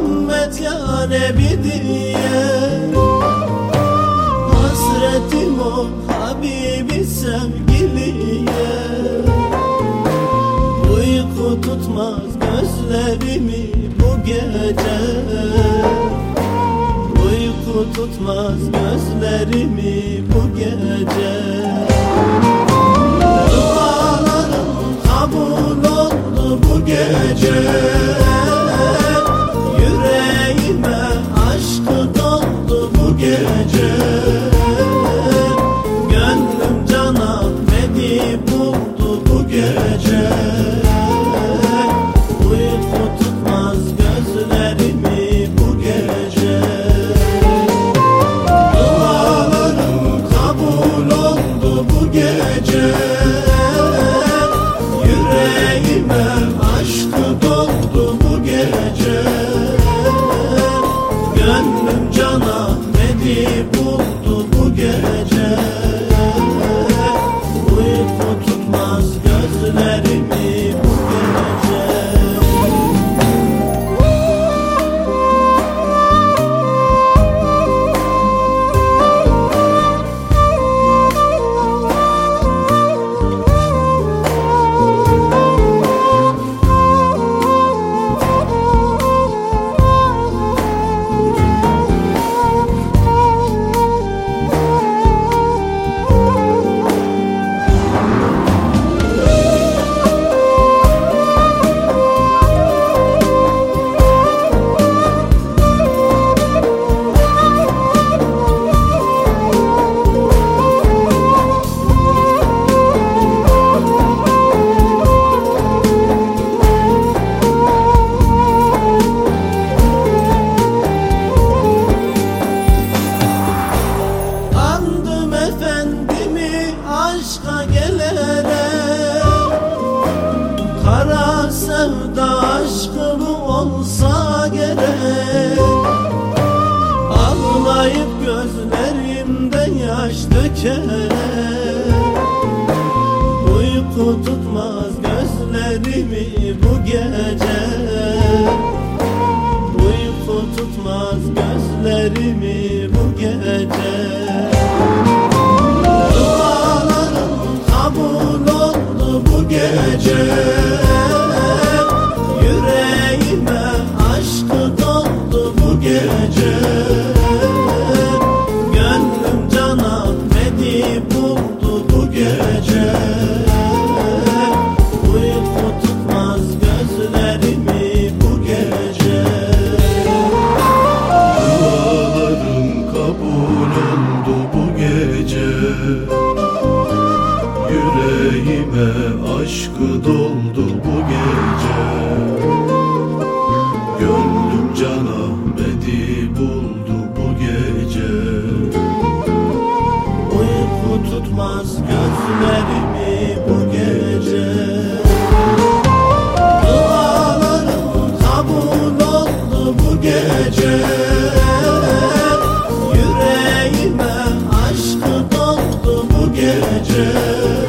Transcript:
Muhammed ya Nebi diye. Hasretim o Habibi sevgiliye. Uyku tutmaz gözlerimi bu gece. Uyku tutmaz gözlerimi buldu sevda aşkı olsa gerek. Ağlayıp gözlerimde yaş dökene Uyku tutmaz gözlerimi bu gece. Uyku tutmaz gözlerimi bu gece. Dualarım kabul oldu bu gece kalbe aşkı doldur bu gece. Gönlüm can Ahmet'i buldu bu gece. Uyku tutmaz gözlerimi bu gece. Dualarım kabul oldu bu gece. Yüreğime aşkı doldu bu gece.